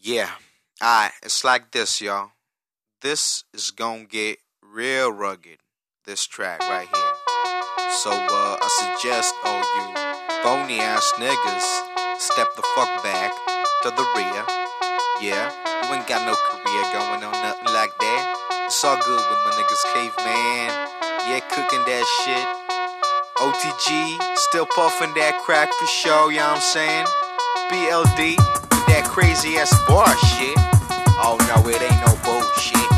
yeah. Alright, it's like this, y'all. This is gonna get real rugged, this track right here. So, uh, I suggest all you phony ass niggas step the fuck back to the rear. Yeah, you ain't got no career going on, nothing like that. It's all good with my niggas caveman. Yeah, cooking that shit. OTG, still puffing that crack for show, you know I'm saying? BLD, that crazy ass bar shit. Oh no, it ain't no bullshit,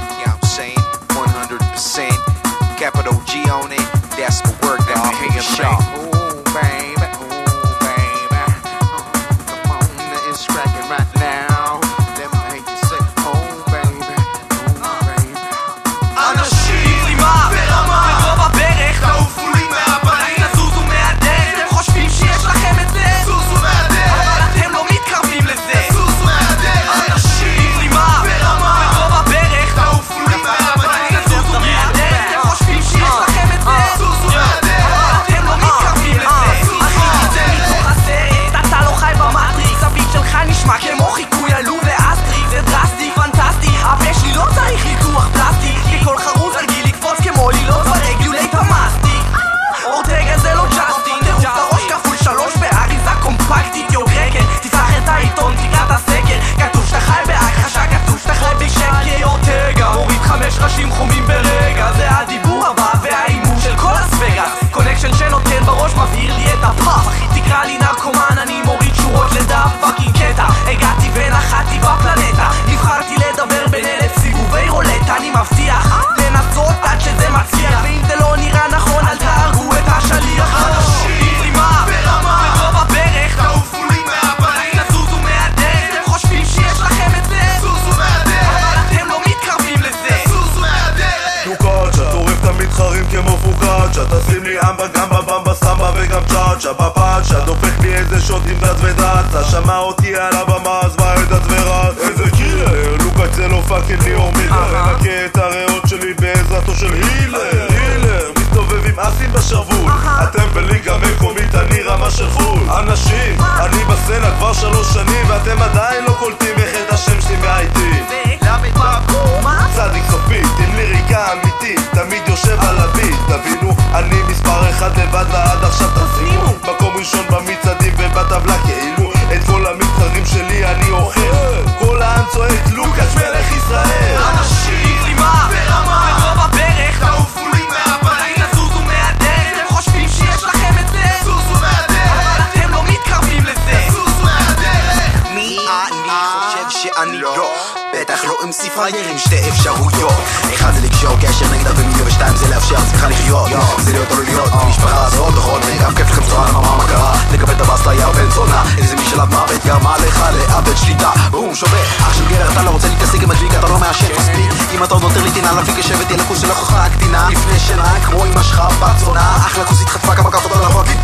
תשים לי אמבה גם בבמבה סמבה וגם צ'אצ'ה בפאצ'ה. דופק לי איזה שוט עם דץ ודאצה. שמע אותי על הבמה אז בא את דץ ורץ. איזה קילר? לוקאץ' זה לא פאקינג ליאור מילר מנקה את הריאות שלי בעזרתו של הילר. הילר. מסתובב עם אסים בשרוול. אתם בליגה מקומית אני רמה של חו"ל אנשים אני בסצנה כבר שלוש שנים ואתם עדיין לא קולטים שאני לא. בטח לא עם ספרייר עם שתי אפשרויות. אחד זה לקשור קשר נגד הבמיליון ושתיים זה לאפשר לעצמך לחיות. זה להיות או לא להיות משפחה הזאת דוחות וגם כיף לכם צורה מה מה קרה? לקבל את הבאסטה יא בן זונה. איזה משלב מוות גרמה לך לאבד שליטה. בום שובר. אח של גר אתה לא רוצה להתעסק עם הדליק אתה לא מעשן מספיק. אם אתה עוד נותר לי תנעל להפיק יושבת תהיה לכוס של הוכחה הקטינה. לפני שינה כמו אמא שלך בצונה אחלה כוס התחטפה כמה כפות על הפרקית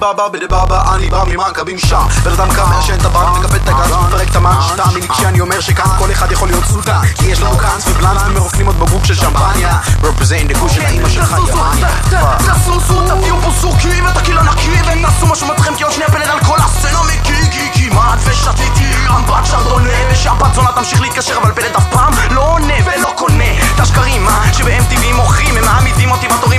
בבא בדה בבא אני בא ממכבים שם. בן אדם קם מעשן טבק מקפל את הגז ומפרק את המנשטם אם כשאני אומר שכאן כל אחד יכול להיות סולטן. כי יש לנו קאנס ובלאנס ומרוקנים עוד בבוק של שמפניה. רפזיין דה גוש של האימא שלך גרמניה תסוסו תביאו בוסוקים את הקיל הנקי ותעשו מה שמתכם כי עוד שנייה פלד על כל הסצנה מגיקי כמעט ושתיתי אמבט שרדונה ושבת זונה תמשיך להתקשר אבל פלד אף פעם לא עונה ולא קונה. את השקרים שבהם טבעים מוכרים הם מעמידים אותי בתור